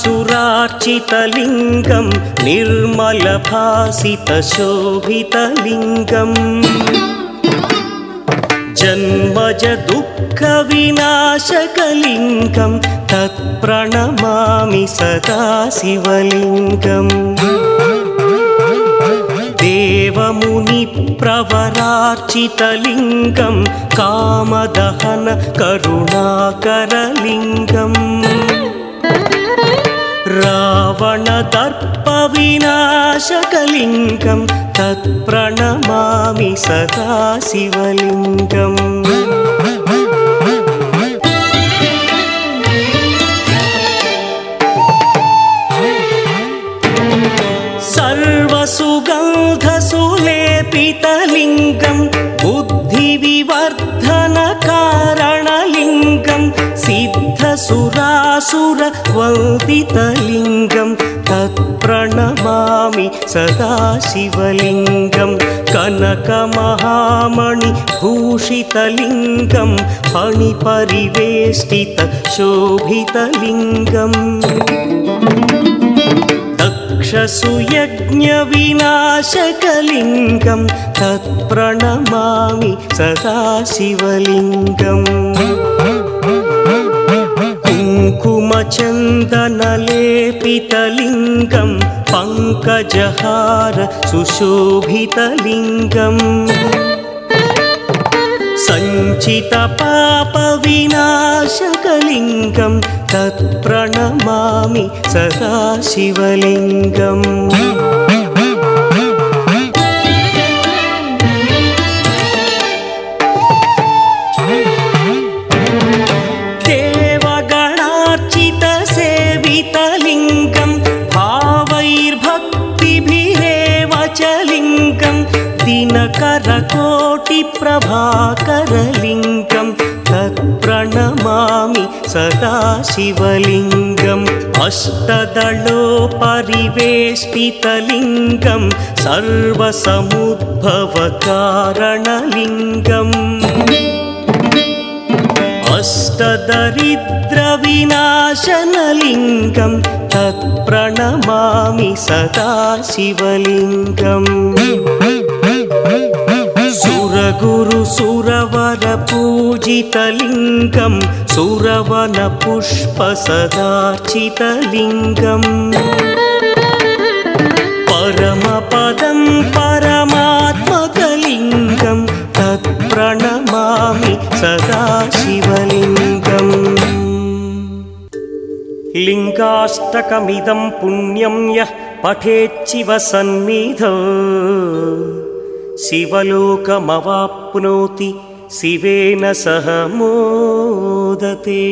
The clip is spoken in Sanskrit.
सुरार्चितलिङ्गं निर्मलभासितशोभितलिङ्गम्। जन्मज दुःखविनाशकलिङ्गं तत्प्रणमामि सदा शिवलिङ्गम् देवमुनिप्रवरार्चितलिङ्गं कामदहन करुणाकरलिङ्गम् रावणदर्पविनाशकलिङ्गं तत्प्रणमामि सदा शिवलिङ्गम्। सर्वसुगन्धसुलेपितलिङ्गं बुद्धिविवर्धनकारणलिङ्गं सिद्धसुरासुरवन्दितलिङ्गं तत्प्रणमामि सदा शिवलिङ्गं कनकमहामणिभूषितलिङ्गं फणिपरिवेष्टितशोभितलिङ्गम्। दक्षसुयज्ञविनाशकलिङ्गं तत्प्रणमामि सदा शिवलिङ्गम् कुङ्कुमचन्दनलेपितलिङ्गं पङ्कजहार सुशोभितलिङ्गम् सञ्चितपापविनाशकलिङ्गं तत्प्रणमामि सदा शिवलिङ्गम् लिङ्गं दिनकरकोटिप्रभाकरलिङ्गं तत्प्रणमामि सदा शिवलिङ्गम् अष्टदलोपरिवेष्टितलिङ्गं सर्वसमुद्भवकारणलिङ्गम् अष्टदरिद्रविनाशनलिङ्गं तत्प्रणमामि सदा शिवलिङ्गम्। सुरगुरुसुरवरपूजितलिङ्गं सुरवनपुष्पसदार्चितलिङ्गम् परमपदं परमात्मकलिङ्गं तत्प्रणमामि सदा शिवलिङ्गम् लिङ्गाष्टकमिदं पुण्यं यः पठेच्छिव सन्निधौ शिवलोकमवाप्नोति शिवेन सह मोदते